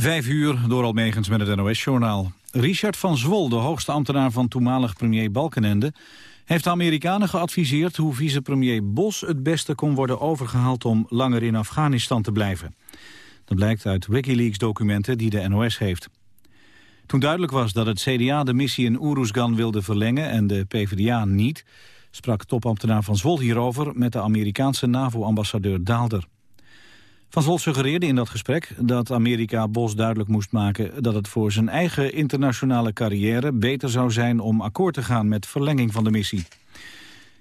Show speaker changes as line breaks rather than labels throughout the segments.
Vijf uur door Almegens met het NOS-journaal. Richard van Zwol, de hoogste ambtenaar van toenmalig premier Balkenende... heeft de Amerikanen geadviseerd hoe vicepremier Bos het beste kon worden overgehaald... om langer in Afghanistan te blijven. Dat blijkt uit Wikileaks-documenten die de NOS heeft. Toen duidelijk was dat het CDA de missie in Uruzgan wilde verlengen... en de PvdA niet, sprak topambtenaar van Zwol hierover... met de Amerikaanse NAVO-ambassadeur Daalder. Van Zwol suggereerde in dat gesprek dat Amerika Bos duidelijk moest maken dat het voor zijn eigen internationale carrière beter zou zijn om akkoord te gaan met verlenging van de missie.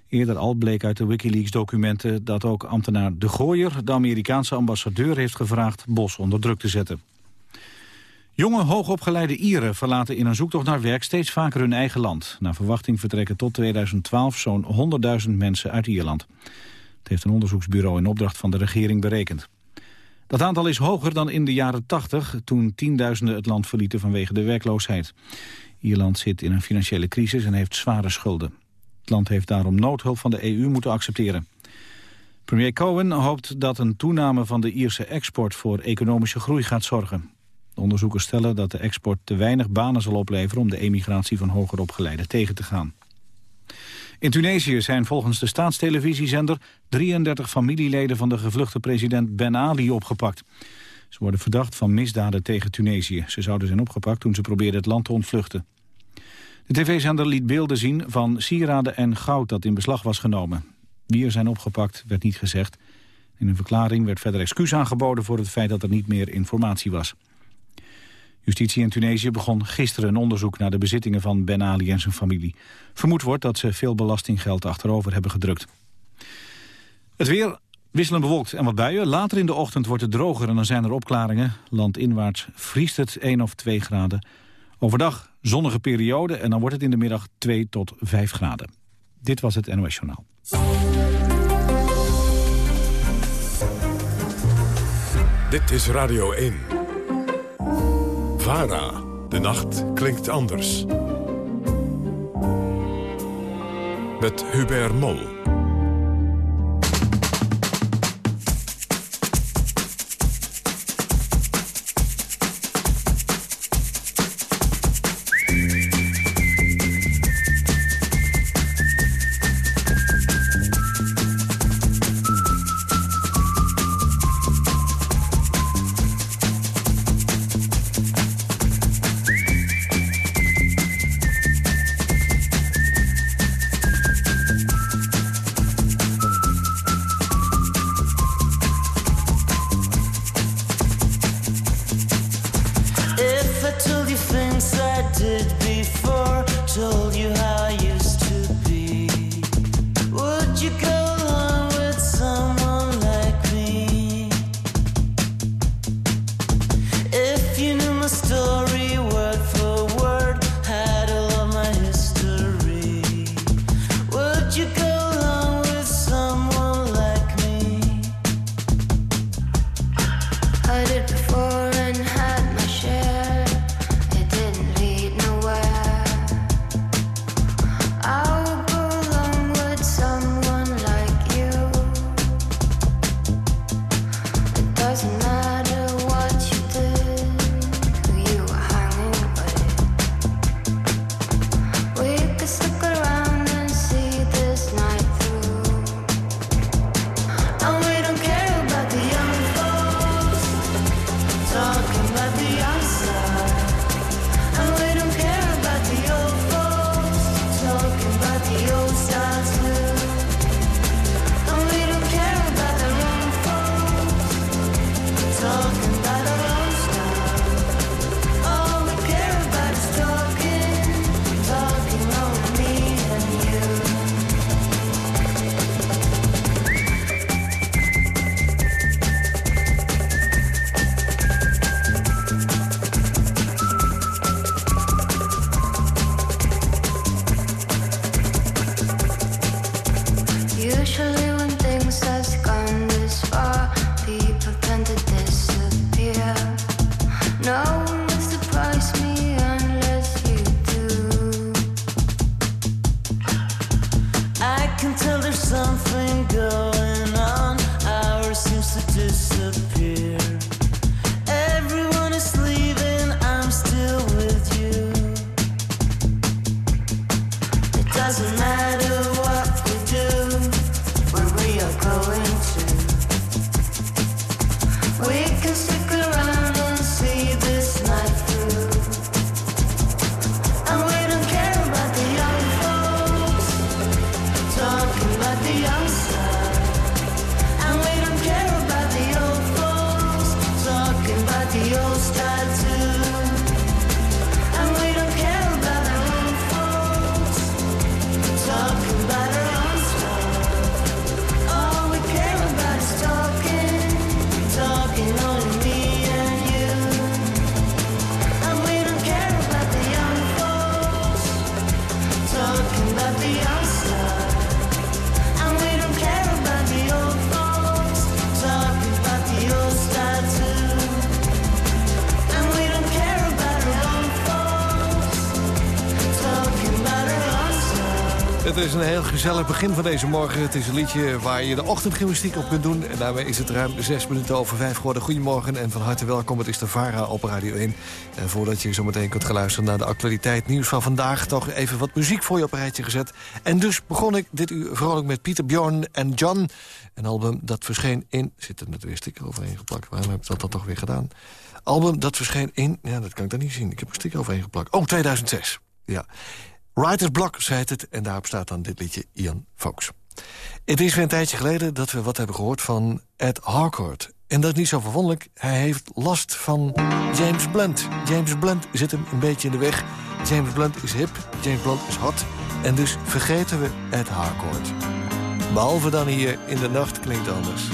Eerder al bleek uit de Wikileaks-documenten dat ook ambtenaar De Gooier, de Amerikaanse ambassadeur, heeft gevraagd Bos onder druk te zetten. Jonge, hoogopgeleide Ieren verlaten in een zoektocht naar werk steeds vaker hun eigen land. Naar verwachting vertrekken tot 2012 zo'n 100.000 mensen uit Ierland. Het heeft een onderzoeksbureau in opdracht van de regering berekend. Dat aantal is hoger dan in de jaren 80, toen tienduizenden het land verlieten vanwege de werkloosheid. Ierland zit in een financiële crisis en heeft zware schulden. Het land heeft daarom noodhulp van de EU moeten accepteren. Premier Cohen hoopt dat een toename van de Ierse export voor economische groei gaat zorgen. De onderzoekers stellen dat de export te weinig banen zal opleveren om de emigratie van hoger opgeleiden tegen te gaan. In Tunesië zijn volgens de staatstelevisiezender 33 familieleden van de gevluchte president Ben Ali opgepakt. Ze worden verdacht van misdaden tegen Tunesië. Ze zouden zijn opgepakt toen ze probeerden het land te ontvluchten. De tv-zender liet beelden zien van sieraden en goud dat in beslag was genomen. Wie er zijn opgepakt werd niet gezegd. In een verklaring werd verder excuus aangeboden voor het feit dat er niet meer informatie was. Justitie in Tunesië begon gisteren een onderzoek naar de bezittingen van Ben Ali en zijn familie. Vermoed wordt dat ze veel belastinggeld achterover hebben gedrukt. Het weer wisselend bewolkt en wat buien. Later in de ochtend wordt het droger en dan zijn er opklaringen. Landinwaarts vriest het 1 of 2 graden. Overdag zonnige periode en dan wordt het in de middag 2 tot 5 graden. Dit was het NOS Journaal.
Dit is Radio 1. VARA. De nacht klinkt anders. Met Hubert Mol.
Gezellig begin van deze morgen. Het is een liedje waar je de ochtendgymnastiek op kunt doen. En daarmee is het ruim zes minuten over vijf geworden. Goedemorgen en van harte welkom. Het is de VARA op Radio 1. En voordat je zo meteen kunt geluisteren naar de actualiteit nieuws van vandaag... toch even wat muziek voor je op een rijtje gezet. En dus begon ik dit uur vrolijk met Pieter Bjorn en John. Een album dat verscheen in... Zit er weer sticker overheen geplakt? Waarom heb ik dat dan toch weer gedaan? Album dat verscheen in... Ja, dat kan ik dan niet zien. Ik heb een sticker overheen geplakt. Oh, 2006. Ja. Writer's Block, zei het, en daarop staat dan dit liedje Ian Fox. Het is weer een tijdje geleden dat we wat hebben gehoord van Ed Harcourt. En dat is niet zo verwonderlijk. Hij heeft last van James Blunt. James Blunt zit hem een beetje in de weg. James Blunt is hip, James Blunt is hot. En dus vergeten we Ed Harcourt. Behalve dan hier in de nacht klinkt anders.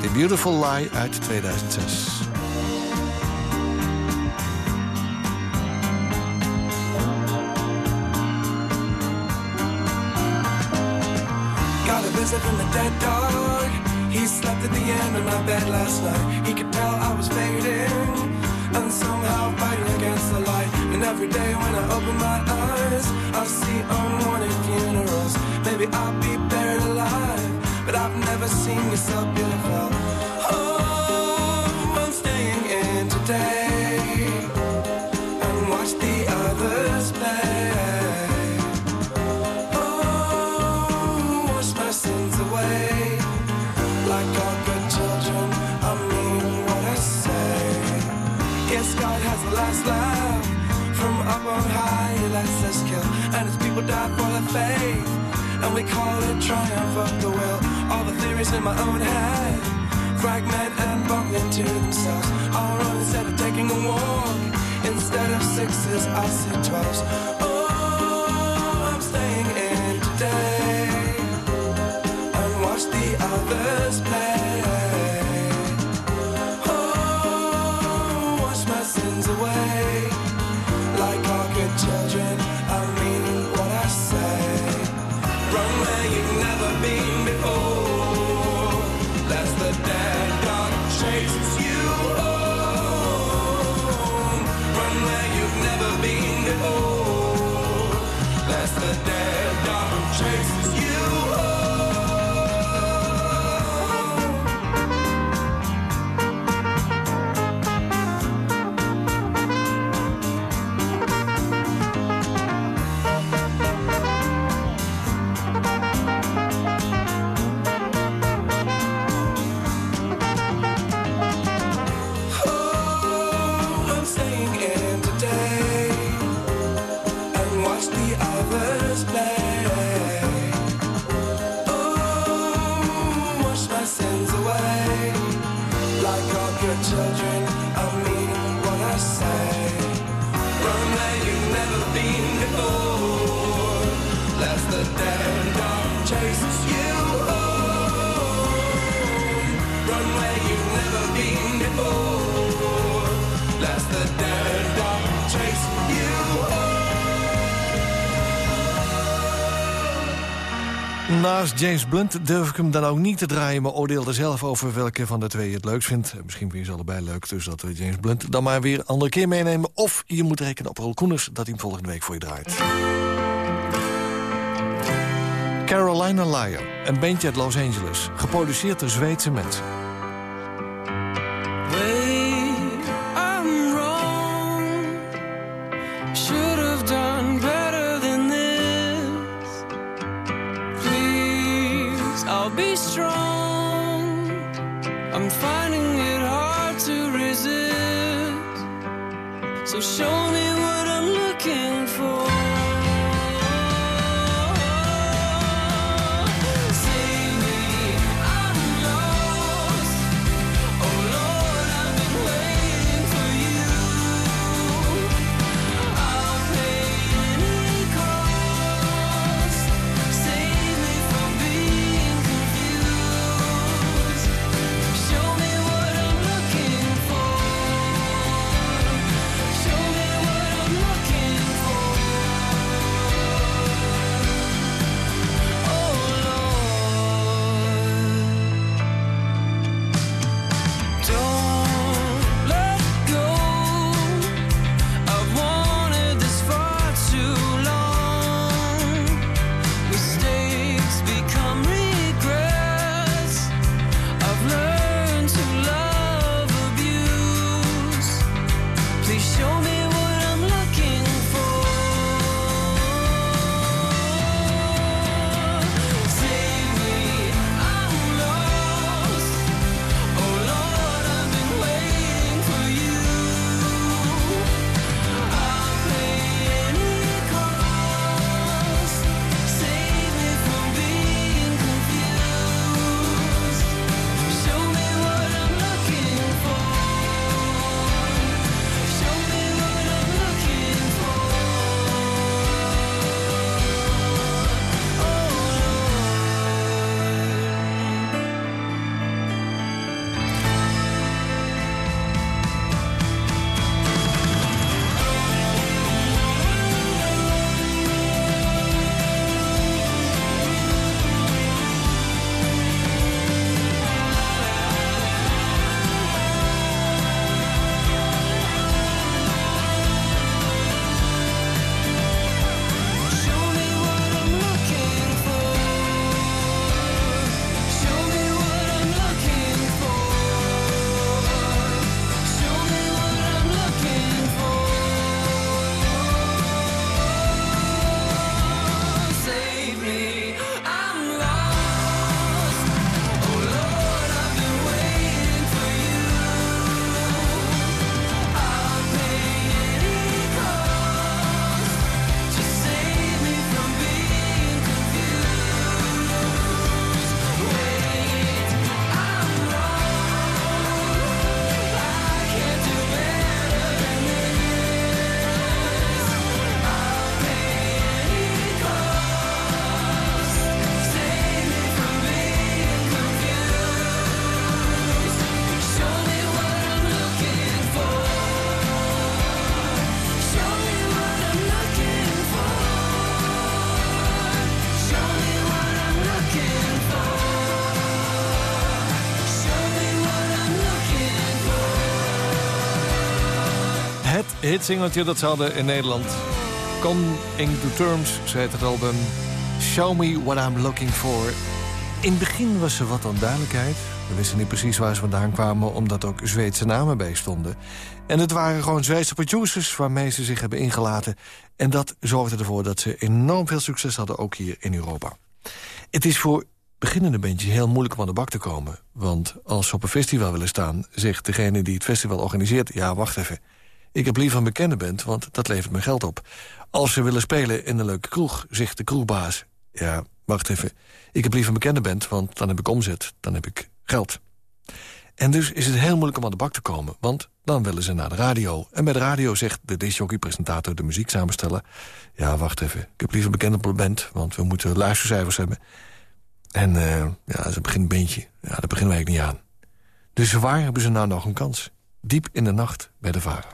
The Beautiful Lie uit 2006.
Visit from the dead dog. He slept at the end of my bed last night. He could tell I was fading and somehow fighting against the light. And every day when I open my eyes, I see unwanted funerals. Maybe I'll be buried alive, but I've never seen you so beautiful. Oh, I'm staying in today on high. He lets us kill, and his people die for their faith. And we call it triumph of the will. All the theories in my own head fragment and bump into themselves. All run instead of taking a walk. Instead of sixes, I see twelves. Oh,
Naast James Blunt durf ik hem dan ook niet te draaien... maar oordeel er zelf over welke van de twee je het leukst vindt. Misschien vind je ze allebei leuk, dus dat we James Blunt dan maar weer een andere keer meenemen. Of je moet rekenen op Roel Koeners dat hij hem volgende week voor je draait. Carolina Liar, een bandje uit Los Angeles. Geproduceerd door Zweedse mensen.
be strong. I'm finding it hard to resist.
So show me.
Hitsingeltje dat ze hadden in Nederland. Coming to Terms, ze heet het album. Show me what I'm looking for. In het begin was er wat onduidelijkheid. We wisten niet precies waar ze vandaan kwamen... omdat ook Zweedse namen bij stonden. En het waren gewoon Zweedse producers waarmee ze zich hebben ingelaten. En dat zorgde ervoor dat ze enorm veel succes hadden, ook hier in Europa. Het is voor beginnende bandjes heel moeilijk om aan de bak te komen. Want als ze op een festival willen staan... zegt degene die het festival organiseert... ja, wacht even, ik heb liever een bekende band, want dat levert me geld op. Als ze willen spelen in een leuke kroeg, zegt de kroegbaas... ja, wacht even, ik heb liever een bekende band... want dan heb ik omzet, dan heb ik geld. En dus is het heel moeilijk om aan de bak te komen... want dan willen ze naar de radio. En bij de radio zegt de disjockey-presentator, de muziek samenstellen... ja, wacht even, ik heb liever een bekende band... want we moeten luistercijfers hebben. En eh, ja, dat is een. Ja, daar beginnen wij niet aan. Dus waar hebben ze nou nog een kans? Diep in de nacht bij de varen.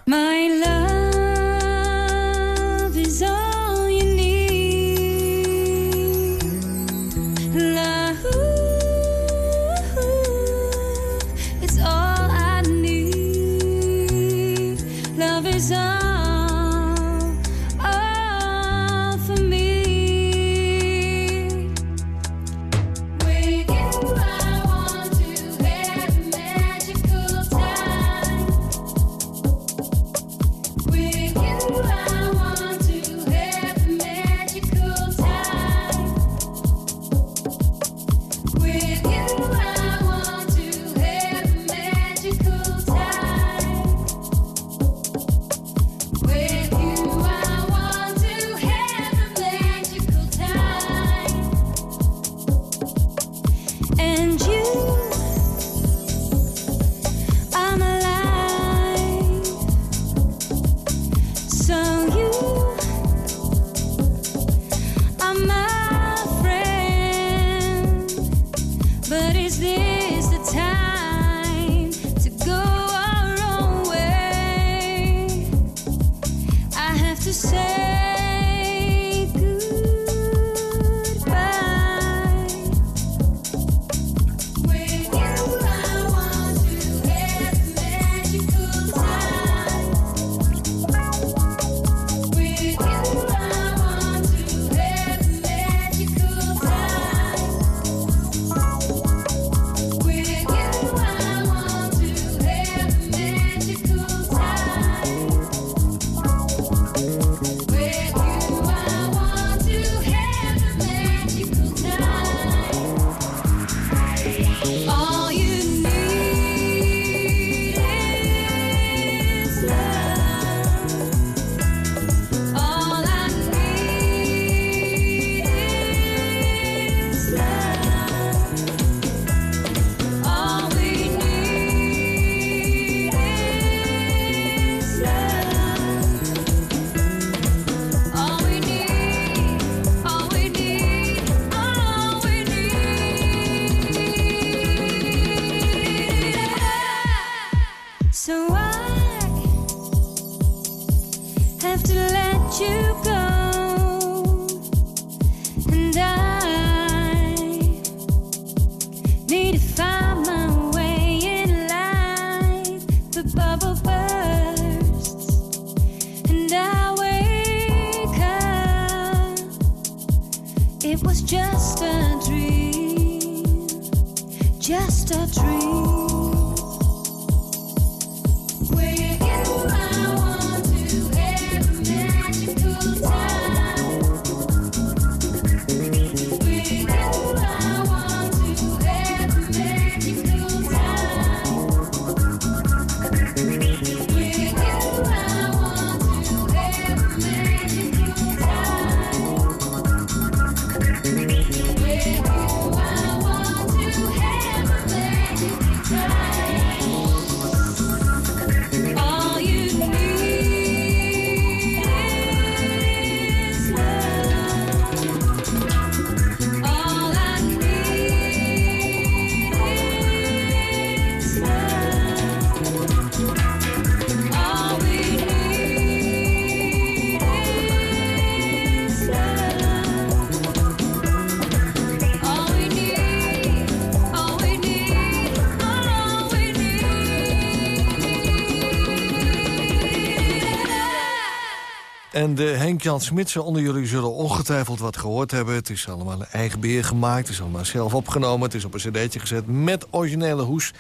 De Henk-Jan Smitsen onder jullie zullen ongetwijfeld wat gehoord hebben. Het is allemaal een eigen beer gemaakt, het is allemaal zelf opgenomen... het is op een cd'tje gezet met originele hoes...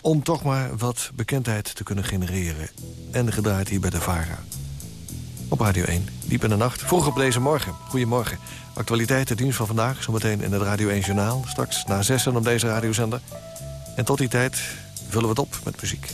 om toch maar wat bekendheid te kunnen genereren. En gedraaid hier bij de VARA. Op Radio 1, diep in de nacht, vroeg op deze morgen. Goedemorgen. Actualiteit, dienst van vandaag, zometeen in het Radio 1 Journaal. Straks na zessen op deze radiozender. En tot die tijd vullen we het op met muziek.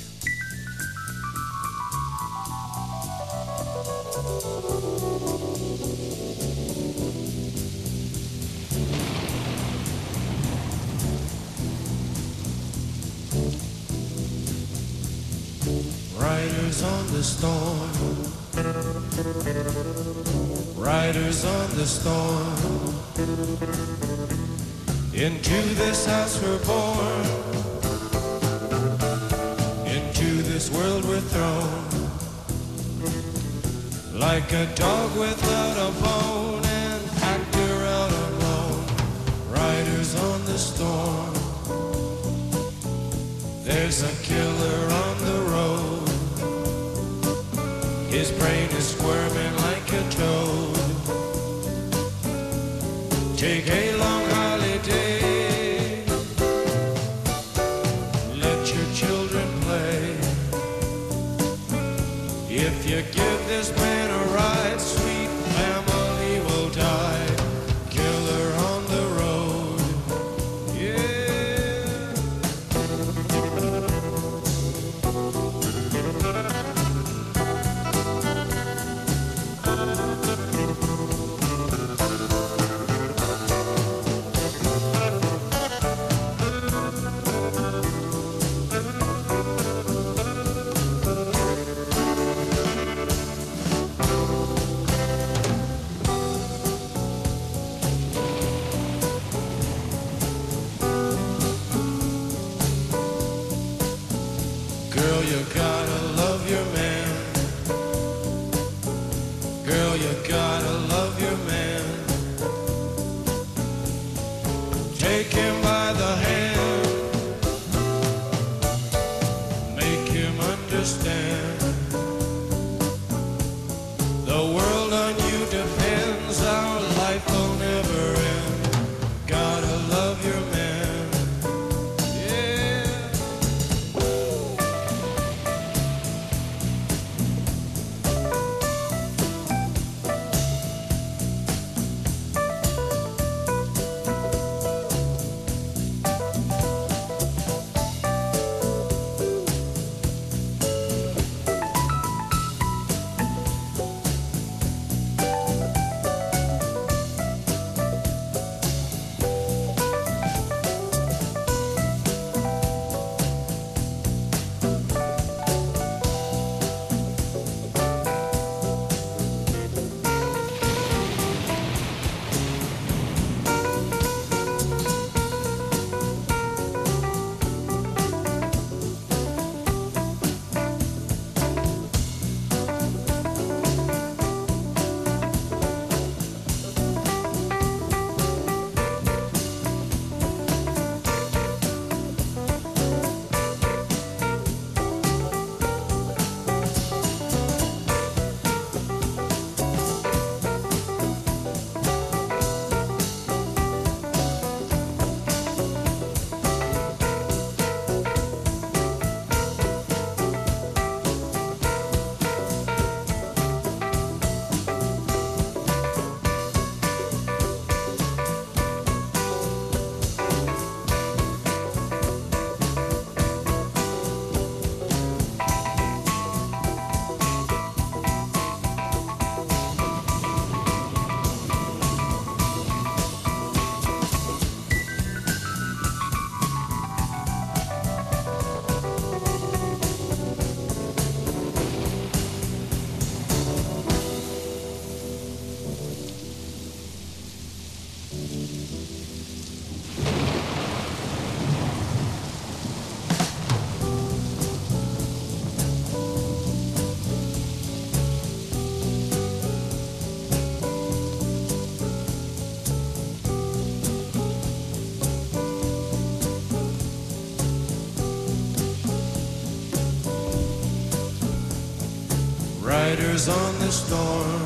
Riders on the storm.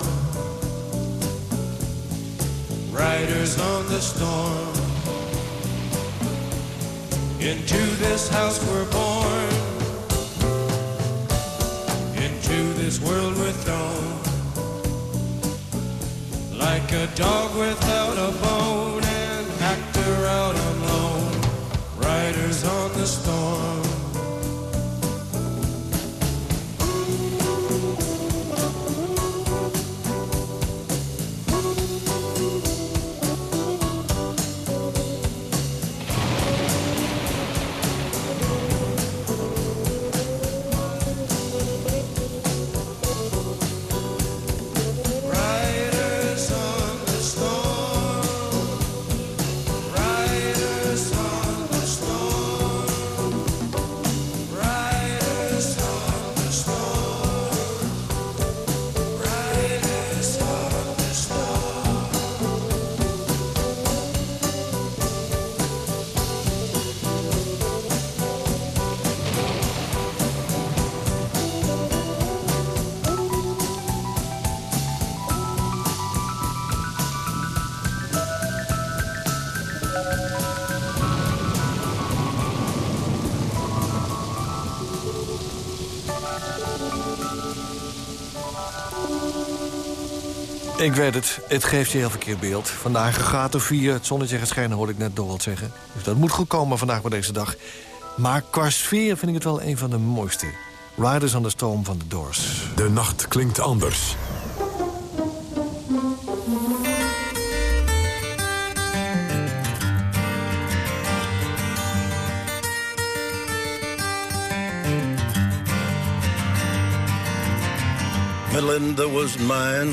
Riders on the storm. Into this house we're born.
Ik weet het, het geeft je heel verkeerd beeld. Vandaag een graad of vier, het zonnetje gaat schijnen, hoorde ik net Dorald zeggen. Dus dat moet goed komen vandaag bij deze dag. Maar qua sfeer vind ik het wel een van de mooiste. Riders on the Storm van The Doors.
De nacht klinkt anders.
Melinda was mine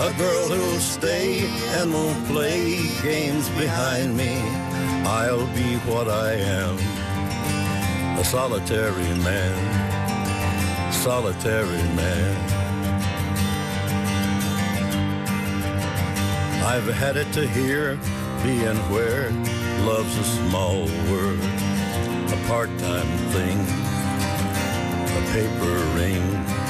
a girl who'll stay and won't play games behind me. I'll be what I am, a solitary man, solitary man. I've had it to hear, being where love's a small word, a part-time thing, a paper ring.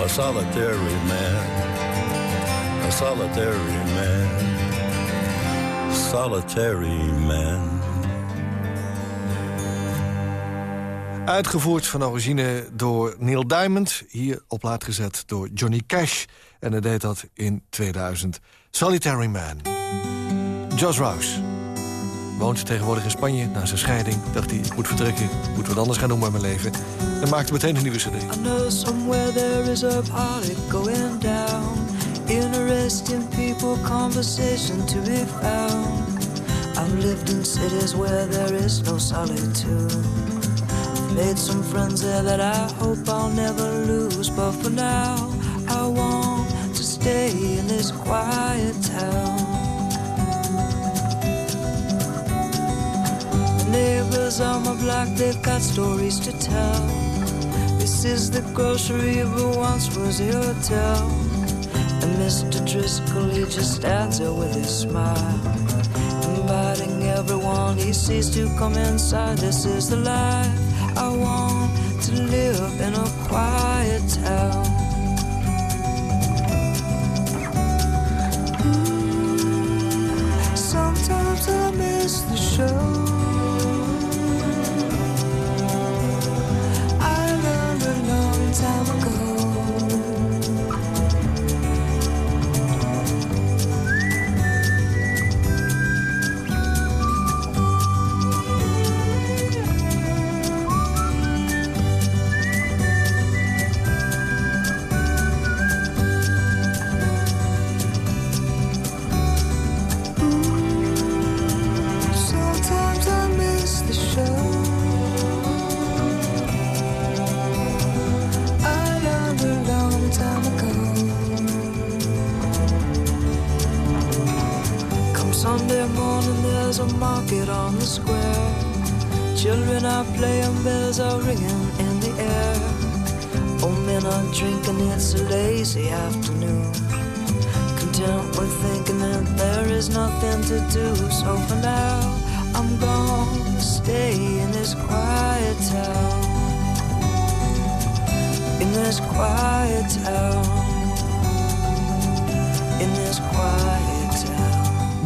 A solitary man, a solitary man, solitary man.
Uitgevoerd van origine door Neil Diamond. Hier op laat gezet door Johnny Cash. En hij deed dat in 2000. Solitary Man. Josh Rouse. Woont tegenwoordig in Spanje na zijn scheiding. Dacht hij, ik moet vertrekken. Ik moet wat anders gaan doen met mijn leven. En maakte meteen een nieuwe cd.
I know somewhere there is a party going down. Interesting people, conversation to be found. I've lived in cities where there is no solitude. I've made some friends there that I hope I'll never lose. But for now, I want to stay in this quiet town. Neighbors on my block, they've got stories to tell. This is the grocery, but once was a hotel. And Mr. Driscoll, he just stands there with his smile, inviting everyone he sees to come inside. This is the life I want to live in a quiet town. Sometimes I miss the show.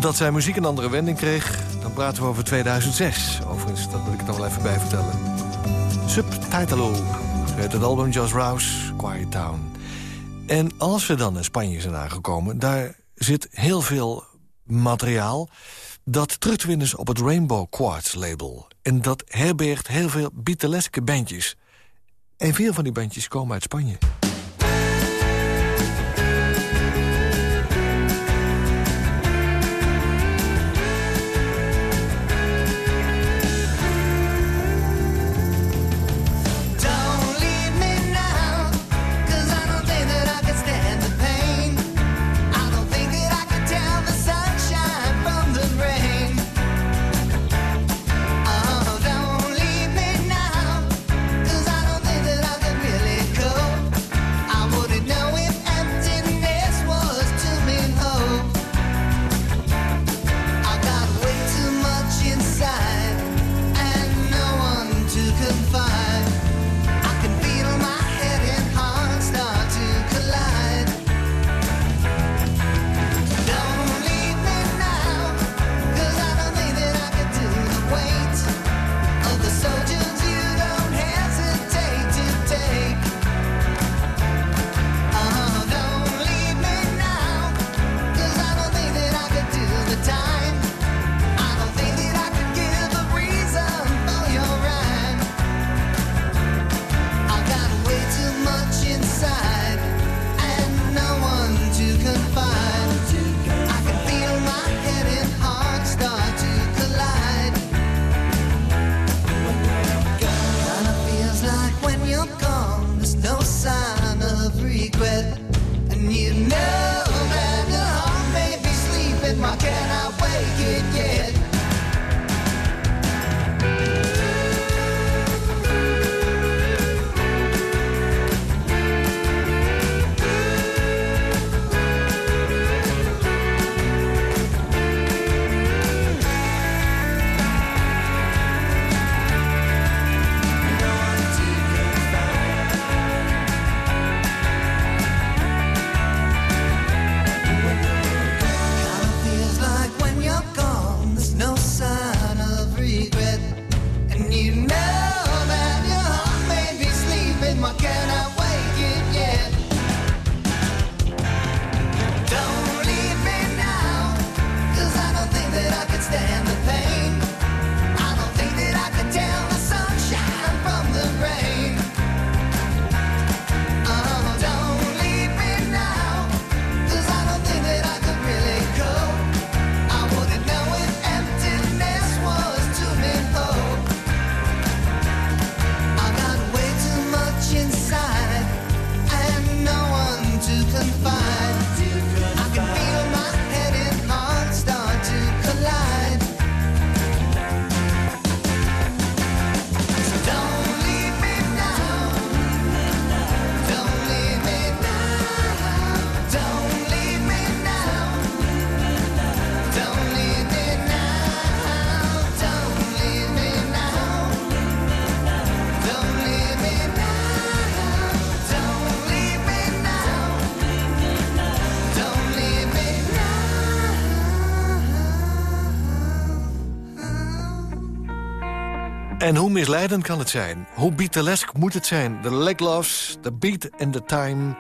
Dat zijn muziek een andere wending kreeg, dan praten we over 2006. Overigens, dat wil ik er nog wel even bij vertellen. Subtitelo, uit het album Just Rouse, Quiet Town. En als we dan in Spanje zijn aangekomen... daar zit heel veel materiaal dat terug te is op het Rainbow Quartz label. En dat herbergt heel veel Beatleske bandjes. En veel van die bandjes komen uit Spanje.
your gun.
En hoe misleidend kan het zijn? Hoe Beatlesk moet het zijn? De leg de beat en de time.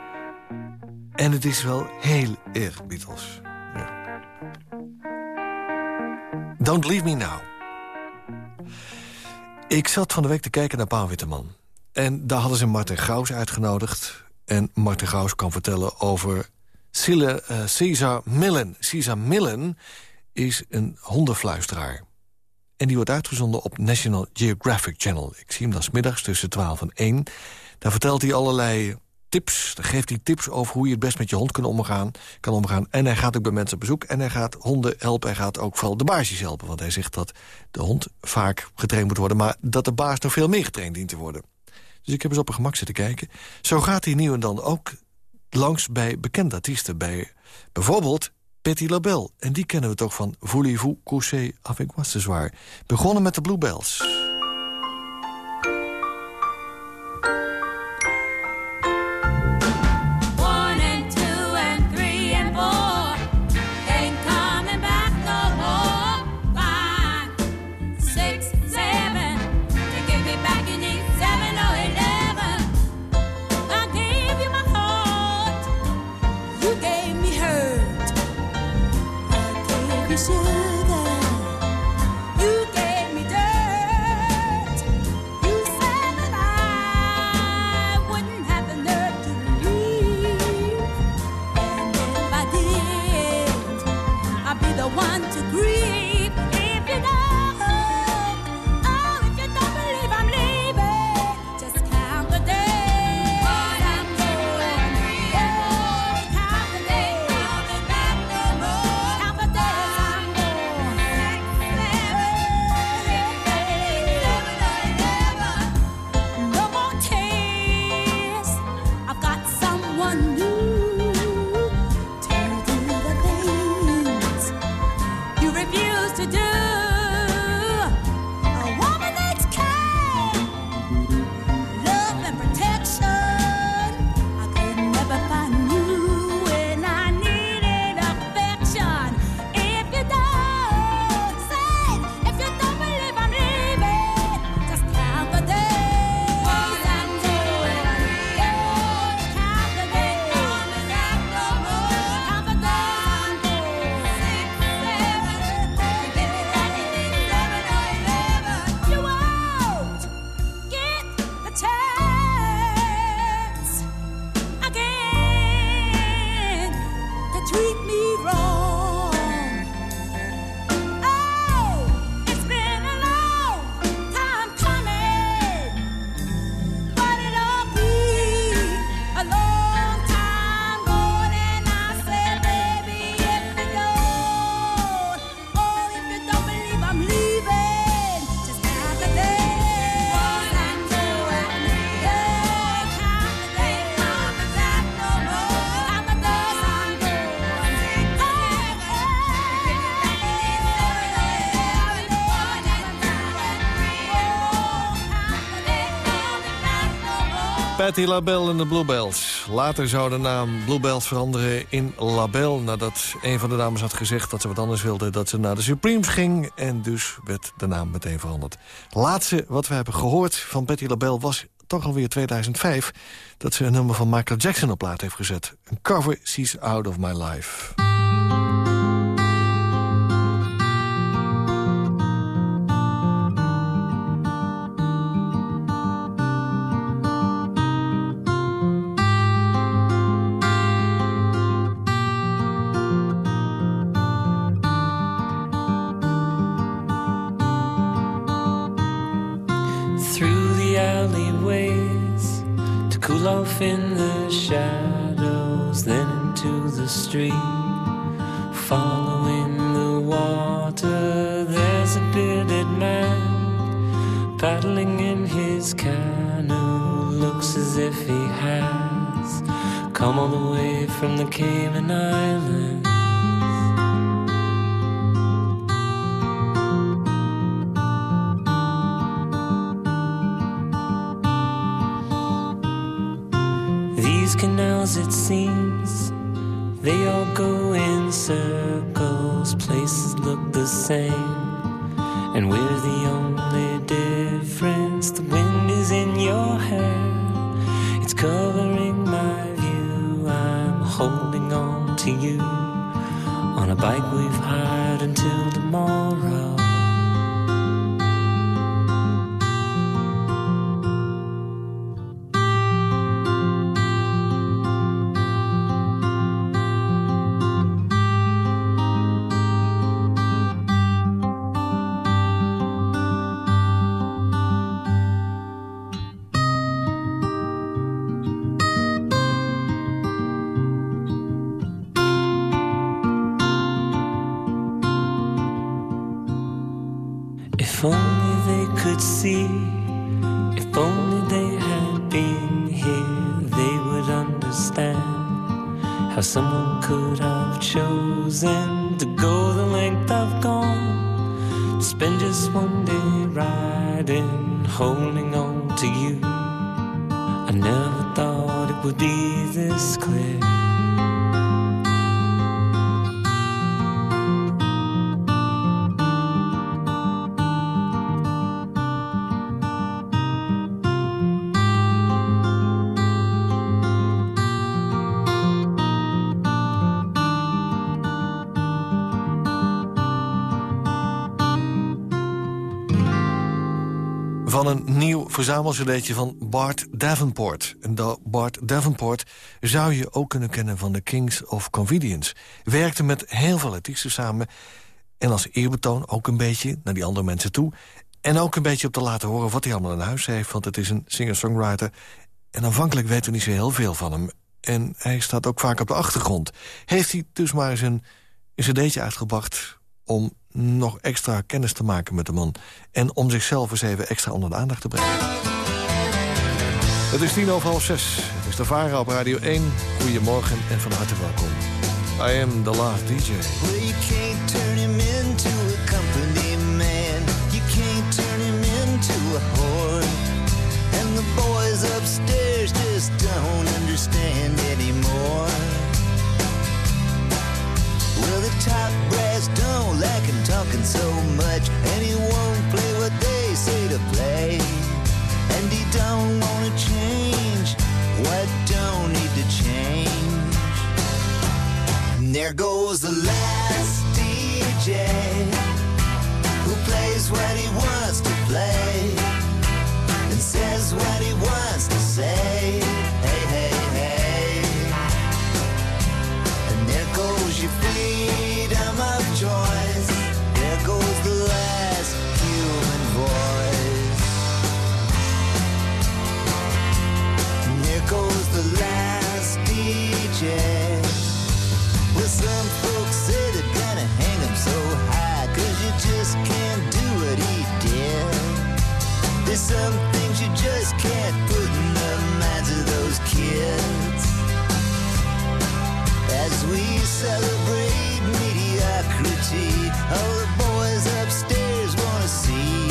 En het is wel heel erg Beatles. Don't Leave Me Now. Ik zat van de week te kijken naar Paul Witteman. En daar hadden ze Martin Gaus uitgenodigd. En Martin Gaus kan vertellen over eh, Caesar Millen. Caesar Millen is een hondenfluisteraar. En die wordt uitgezonden op National Geographic Channel. Ik zie hem dan middags tussen 12 en 1. Daar vertelt hij allerlei tips. Daar geeft hij tips over hoe je het best met je hond kan omgaan. Kan omgaan. En hij gaat ook bij mensen op bezoek. En hij gaat honden helpen. Hij gaat ook vooral de baasjes helpen. Want hij zegt dat de hond vaak getraind moet worden... maar dat de baas nog veel meer getraind dient te worden. Dus ik heb eens op een gemak zitten kijken. Zo gaat hij nu en dan ook langs bij bekende artiesten. Bij bijvoorbeeld Patti LaBelle. En die kennen we toch van Voulez-vous coucher avec moi ce soir. Begonnen met de Bluebells. Patti LaBelle en de Bluebells. Later zou de naam Bluebells veranderen in LaBelle... nadat een van de dames had gezegd dat ze wat anders wilde... dat ze naar de Supremes ging en dus werd de naam meteen veranderd. Laatste wat we hebben gehoord van Patti LaBelle was toch alweer 2005... dat ze een nummer van Michael Jackson op plaat heeft gezet. Een cover, She's Out of My Life.
In the shadows, then into the street. Following the water, there's a bearded man paddling in his canoe. Looks as if he has come all the way from the Cayman Islands. They all go in circles. Places look the same, If only they could see, if only they had been here, they would understand how someone could have chosen to go the length I've gone, to spend just one day riding, holding on to you. I never thought it would be this clear.
Verzamelcd'tje van Bart Davenport. En da- Bart Davenport zou je ook kunnen kennen van de Kings of Convenience. Werkte met heel veel artiesten samen. En als eerbetoon ook een beetje naar die andere mensen toe. En ook een beetje op te laten horen wat hij allemaal in huis heeft. Want het is een singer-songwriter. En aanvankelijk weten we niet zo heel veel van hem. En hij staat ook vaak op de achtergrond. Heeft hij dus maar eens een, een cd'tje uitgebracht... om nog extra kennis te maken met de man. En om zichzelf eens even extra onder de aandacht te brengen. Het is tien over half zes. Het is de Vara op Radio 1. Goedemorgen en van harte welkom. I am the last DJ.
You can't turn him into a company man. You can't turn him into a whore. And the boys upstairs just don't understand anymore. Well, the top brass don't like him talking so much. And he won't play what they say to play. And he don't wanna change what don't need to change. And there goes the last DJ who plays what he wants to play and says what he celebrate mediocrity, all the boys upstairs wanna see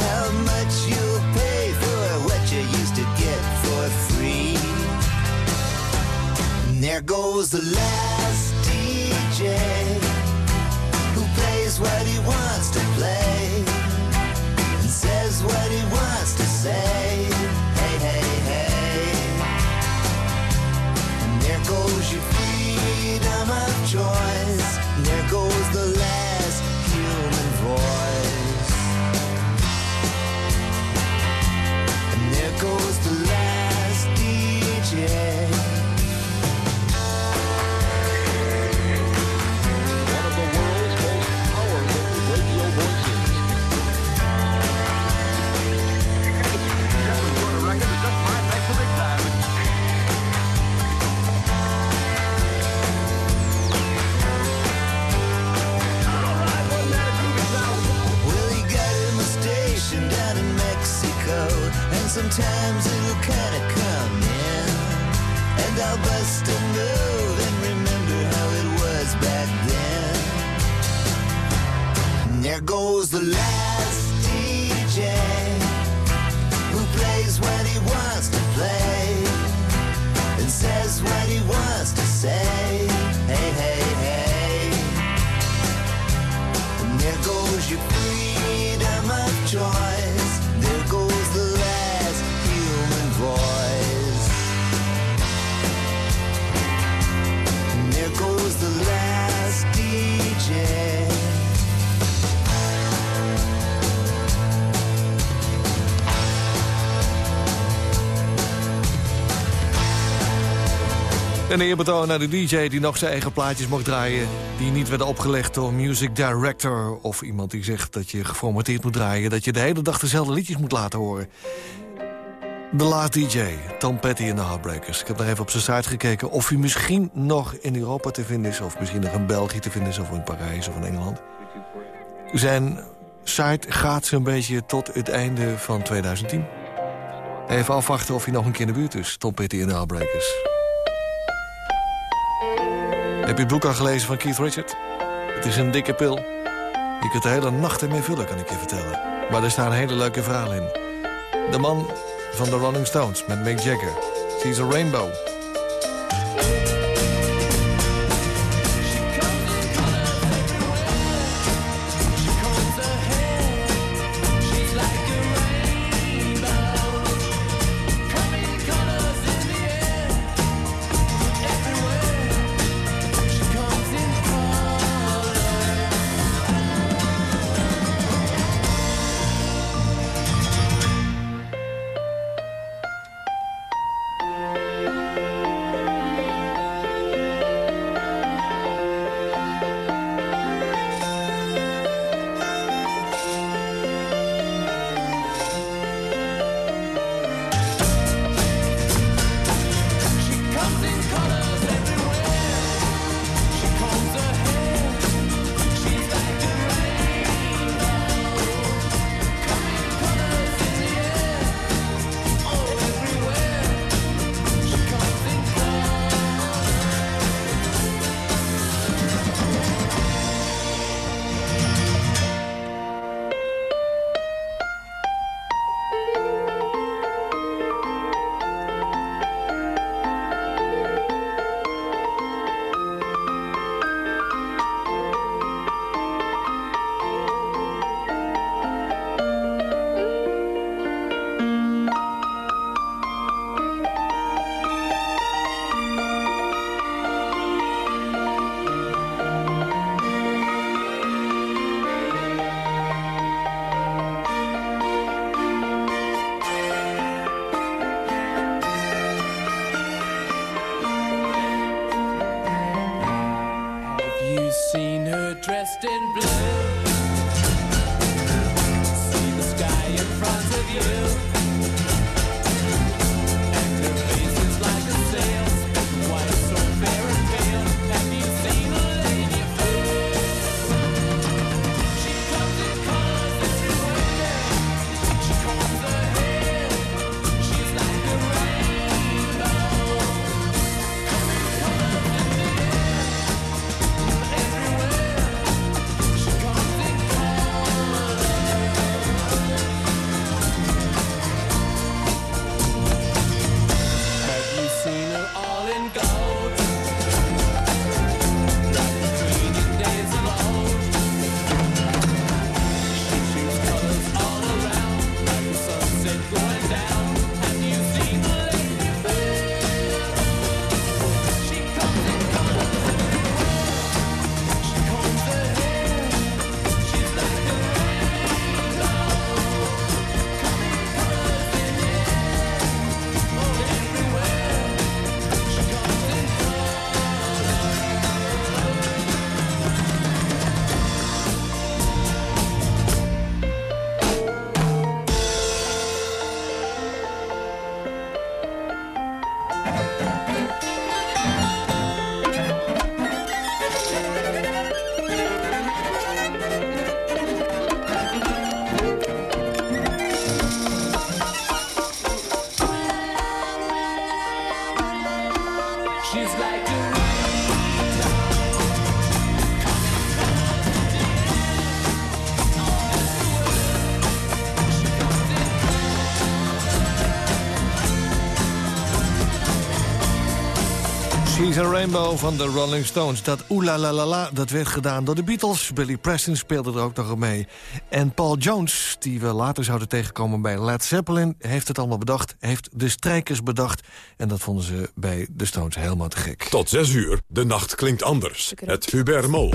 how much you'll pay for what you used to get for free. And there goes the last
eerbetoon naar de DJ die nog zijn eigen plaatjes mocht draaien... die niet werden opgelegd door music director... of iemand die zegt dat je geformateerd moet draaien... dat je de hele dag dezelfde liedjes moet laten horen. De Last DJ, Tom Petty en de Heartbreakers. Ik heb nog even op zijn site gekeken of hij misschien nog in Europa te vinden is... of misschien nog in België te vinden is, of in Parijs of in Engeland. Zijn site gaat zo'n beetje tot het einde van 2010. Even afwachten of hij nog een keer in de buurt is, Tom Petty en de Heartbreakers. Heb je het boek al gelezen van Keith Richard? Het is een dikke pil. Je kunt de hele nacht ermee vullen, kan ik je vertellen. Maar er staan hele leuke verhalen in. De man van de Rolling Stones met Mick Jagger. She's a Rainbow.
She's a Rainbow
van de Rolling Stones. Dat oela la la la, dat werd gedaan door de Beatles. Billy Preston speelde er ook nog op mee. En Paul Jones, die we later zouden tegenkomen bij Led Zeppelin... heeft het allemaal bedacht, heeft de strijkers bedacht. En dat vonden ze bij de Stones helemaal te gek.
Tot 6 uur, de nacht klinkt anders. Het Hubert Mol.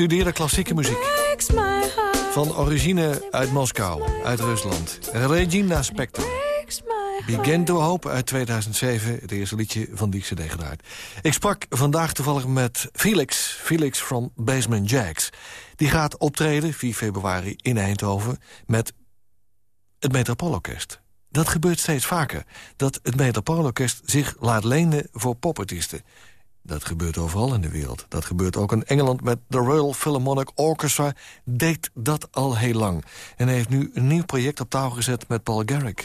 studeerde klassieke muziek. Van origine uit Moskou, uit Rusland. Regina
Spector.
Begin to Hope uit 2007, het eerste liedje van die cd gedraaid. Ik sprak vandaag toevallig met Felix, Felix van Basement Jacks. Die gaat optreden 4 februari in Eindhoven met het Metropoolorkest. Dat gebeurt steeds vaker, dat het Metropoolorkest zich laat lenen voor popartiesten. Dat gebeurt overal in de wereld. Dat gebeurt ook in Engeland met de Royal Philharmonic Orchestra. Deed dat al heel lang. En hij heeft nu een nieuw project op tafel gezet met Paul Garrick.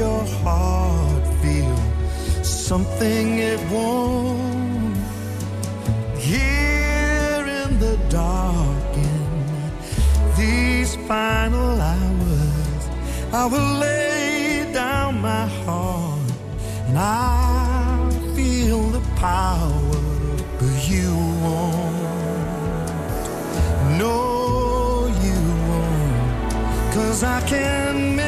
your heart feel something it won't? Here in the dark, in these final hours, I will lay down my heart and I feel the power, but you won't. No, you won't, cause I can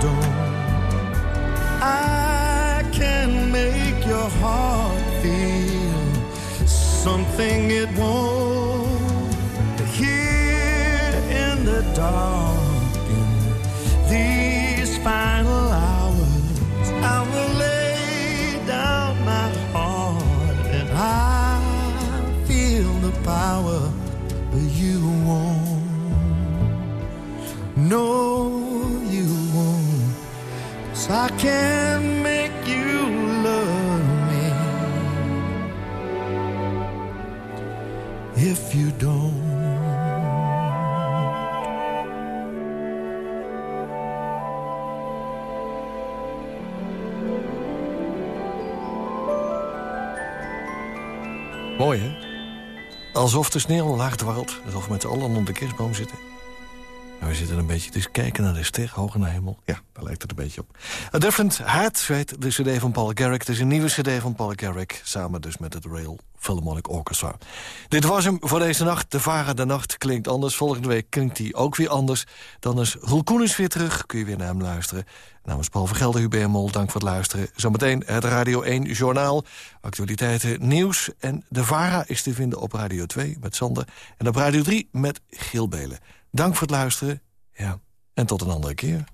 don't. I can make your heart feel something it won't. Here in the dark, in these final hours, I will lay down my heart and I feel the power, but you won't. Won't. I can make you love me if you don't.
Mooi, hè? Alsof de sneeuw laag dwarrelt. Alsof we met z'n allen onder de kerstboom zitten. We zitten een beetje te kijken naar de ster, hoog de hemel. Ja, daar lijkt het een beetje op. A Different Heart, weet de cd van Paul Garrick. Het is een nieuwe cd van Paul Garrick. Samen dus met het Rail Philharmonic Orchestra. Dit was hem voor deze nacht. De Vara de Nacht klinkt anders. Volgende week klinkt hij ook weer anders. Dan is Roel weer terug. Kun je weer naar hem luisteren. Namens Paul Vergelder, Hubert Mol, dank voor het luisteren. Zometeen het Radio 1 Journaal. Actualiteiten, nieuws. En de Vara is te vinden op Radio 2 met Sander. En op Radio 3 met Giel Belen. Dank voor het luisteren. Ja, en tot een andere keer.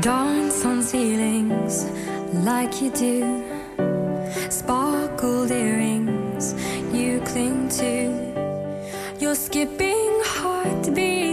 Dance on ceilings like you do. Sparkled earrings you cling to. Your skipping heartbeats